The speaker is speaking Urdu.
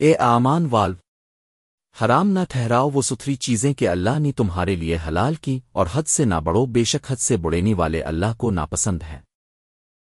اے آمان والو، حرام نہ ٹھہراؤ وہ ستھری چیزیں کہ اللہ نے تمہارے لیے حلال کی اور حد سے نہ بڑھو، بے شک حد سے بڑینی والے اللہ کو ناپسند ہیں۔